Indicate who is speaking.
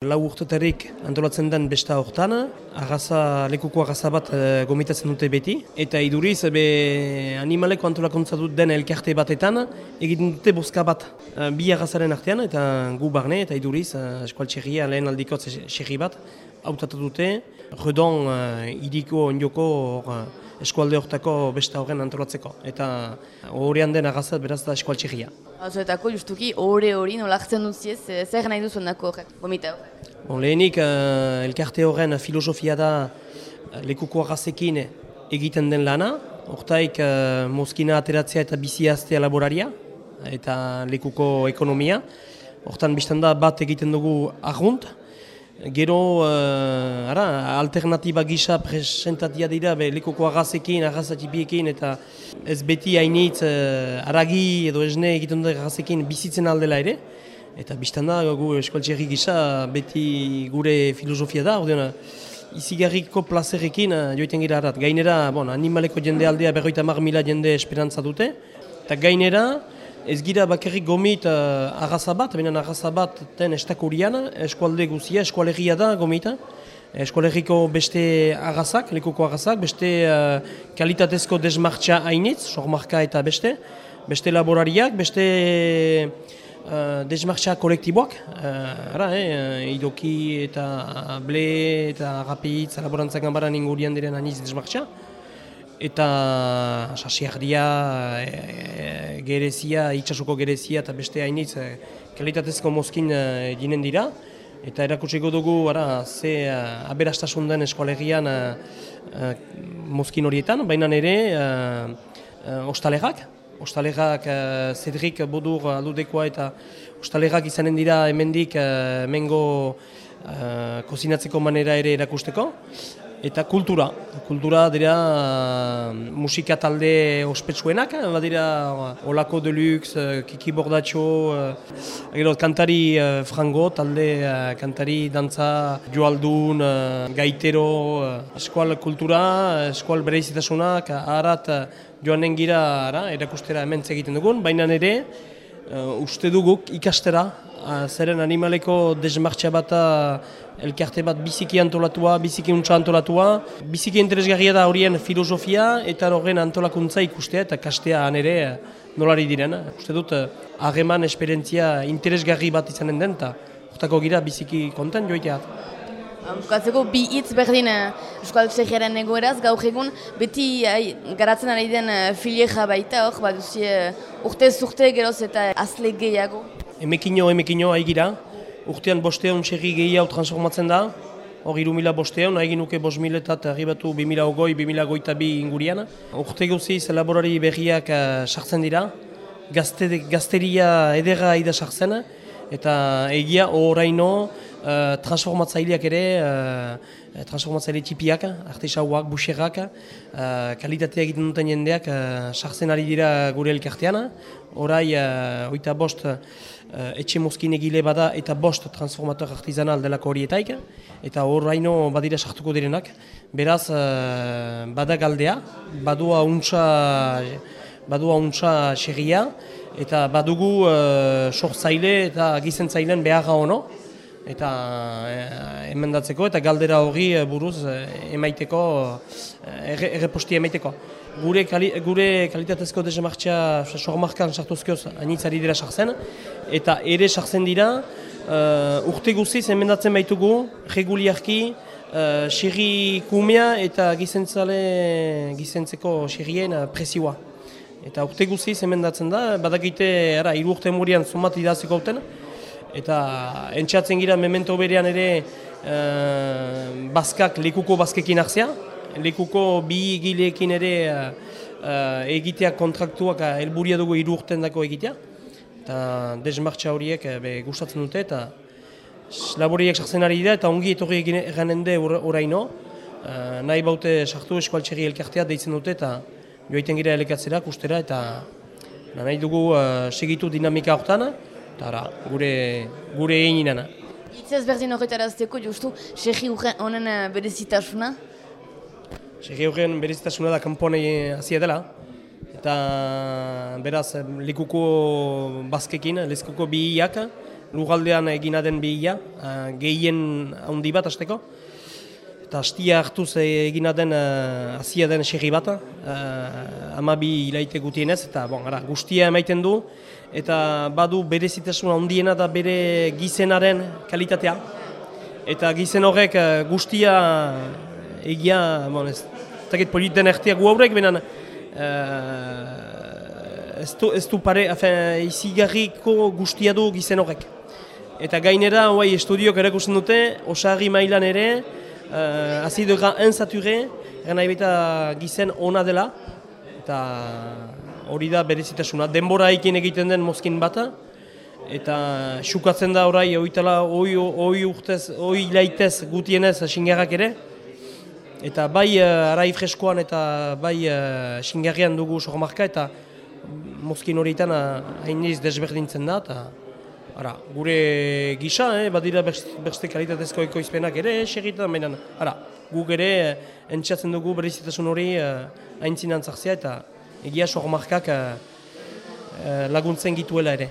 Speaker 1: Lau urtetarik antolatzen den besta hortan, agaza, lekuko agaza bat e, gomitatzen dute beti. Eta iduriz, be, animaleko antolakuntza dut den elkarte batetan, egiten dute bozka bat e, bi agazaren artean, eta gu barne, eta iduriz, e, eskual txerria lehen aldiko txerri bat, hautatu dute, redon e, idiko ondioko eskualde hortako besta horren antolatzeko. Eta horrean den agazat beraz da eskual txerria.
Speaker 2: Azoetako justuki hori hori nolartzen duziez, zer nahi duzu nako horrek, gomita horrek?
Speaker 1: Bon, lehenik, uh, elkarte horren filosofia da uh, lekuko agazekin egiten den lana. Hortaik, uh, mozkina ateratzea eta biziaztea laboraria eta lekuko ekonomia. Hortan biztan da bat egiten dugu argunt. Gero, uh, ara, alternatiba gisa presentatia dira be, lekuko agazekin, agazatipiekin eta ez beti hainitz uh, aragi edo esne egiten dut agazekin bizitzen aldela ere. Eta biztan da, gu eskualtxerri gisa beti gure filosofia da, ordean, izigarriko plazerekin joiten gira arat. Gainera, bon, animaleko jende aldea berroita mar mila jende esperantza dute. Eta gainera, ez gira bakarrik gomit uh, agazabat, benen agazabat ten estakurian, eskualde guzia, eskualegia da gomita. Eskualeriko beste agazak, lekuko agazak, beste uh, kalitatezko desmartxa hainitz, sormarka eta beste. Beste laborariak, beste uh, desmartxa kolektiboak, uh, ara, eh, idoki eta ble eta rapitz, laborantzak ganbaran ingurian diren aniz desmartxa. Eta sasiardia, e, gerezia, itxasuko gerezia eta beste hainitz e, kalitatezko mozkin e, ginen dira. Eta erakutsiko dugu ara, ze uh, aberastasun den eskolegian uh, mozkin horietan, baina ere uh, ostalegak. Ostalegak uh, Cedric Bodur aldudekoa eta ostalegak izanen dira hemendik uh, mengo uh, kozinatzeko manera ere erakusteko. Eta kultura. Kultura dira musika talde ospetsuenak, badira uh, Olako Deluxe, uh, Kiki Bordatxo, uh, gero, kantari frango, talde kantari dantza joaldun, gaitero, eskual kultura, eskual bereizitasunak, aharat uh, joanen gira ara, erakustera hemen egiten dugun, baina ere uh, uste duguk ikastera, uh, zeren animaleko desmartxa bat elkarte bat biziki antolatua, biziki untsa antolatua. Biziki interesgarria da horien filosofia eta horren antolakuntza ikustea eta kastea ere nolari diren. Uste dut, hageman esperientzia interesgarri bat izanen den eta urtako gira biziki konten joiteat.
Speaker 2: Bukatzeko bi hitz berdin Euskal Txegiaren egoeraz, gaur egun beti ai, garatzen ari den filieja baita hor, bat duzie urte zurte geroz eta azle gehiago.
Speaker 1: Emekino, emekino, haigira. Urtean bostean txerri gehiago transformatzen da. Hor iru mila bostean, nahi nuke bos miletat arribatu bi mila ogoi, bi mila goita bi ingurian. Urte guziz elaborari berriak sartzen dira. Gazte, gazteria edera ida sartzen. Eta egia oraino uh, transformatzaileak ere, uh, transformatzaile tipiak, artesauak, buxerrak, uh, kalitatea egiten duten jendeak sartzen ari dira gure elkartean. Horai, uh, oita bost, uh, etxe mozkin egile bada eta bost transformator artizanal delako horietaik. Eta horraino badira sartuko direnak. Beraz, uh, bada galdea, badua untsa, badua untsa xerria, eta badugu uh, sortzaile eta gizentzailen beharra ono. Eta uh, emendatzeko eta galdera hori buruz uh, emaiteko, uh, erreposti emaiteko. Gure, kali, gure kalitatezko dezemartxea sormarkan sartuzkioz anitzari dira sartzen, eta ere sartzen dira uh, urte guziz emendatzen baitugu, reguliarki, uh, xerri kumea eta gizentzale, gizentzeko xerrien uh, presioa. Eta urte guziz emendatzen da, badakite, ara, iru urte murian zumat idaziko hauten, eta entxatzen gira memento berean ere uh, bazkak, lekuko bazkekin hartzea, lekuko bi egileekin ere uh, egiteak kontraktuak uh, helburia dugu hiru urten dako egitea. Eta desmartxa horiek uh, gustatzen dute eta laboriek sartzen ari dira eta ongi etorri eganen de oraino. Uh, nahi baute sartu eskualtxerri elkartea deitzen dute eta joaiten gira elekatzera, ustera eta nahi dugu uh, segitu dinamika horretan eta gure, gure egin inana.
Speaker 2: Itzez berdin horretarazteko, justu, segi honen berezitasuna?
Speaker 1: Segi horren berezitasuna da kanponei hasia dela. Eta beraz, likuko bazkekin, likuko bihiak, lugaldean egina den behia, uh, gehien handi bat azteko. Eta hastia hartuz egina den uh, azia den segi bat, uh, amabi hilaite gutienez, eta bon, ara, guztia emaiten du, eta badu bere zitasun handiena da bere gizenaren kalitatea. Eta gizen horrek guztia egia, bon, ez, ez politen ertia gu haurek, benen, ez du, ez du pare, afen, izigarriko guztia du gizen horrek. Eta gainera, hoai, estudiok erakusten dute, osagi mailan ere, uh, azido gara enzature, gana ebita gizen ona dela, eta hori da berezitasuna. Denbora ekin egiten den mozkin bata, eta xukatzen da orai, oitala, oi, oi urtez, oi laitez gutienez xingarrak ere, Eta bai uh, arai freskoan eta bai uh, xingarrian dugu sormarka eta mozkin horietan hain uh, desberdintzen da, eta ara, gure gisa, eh, badira beste kalitatezko ekoizpenak ere, segitan, baina, ara, guk ere uh, entxatzen dugu berizitasun hori uh, hain zinantzakzea eta egia sormarkak uh, uh, laguntzen gituela ere.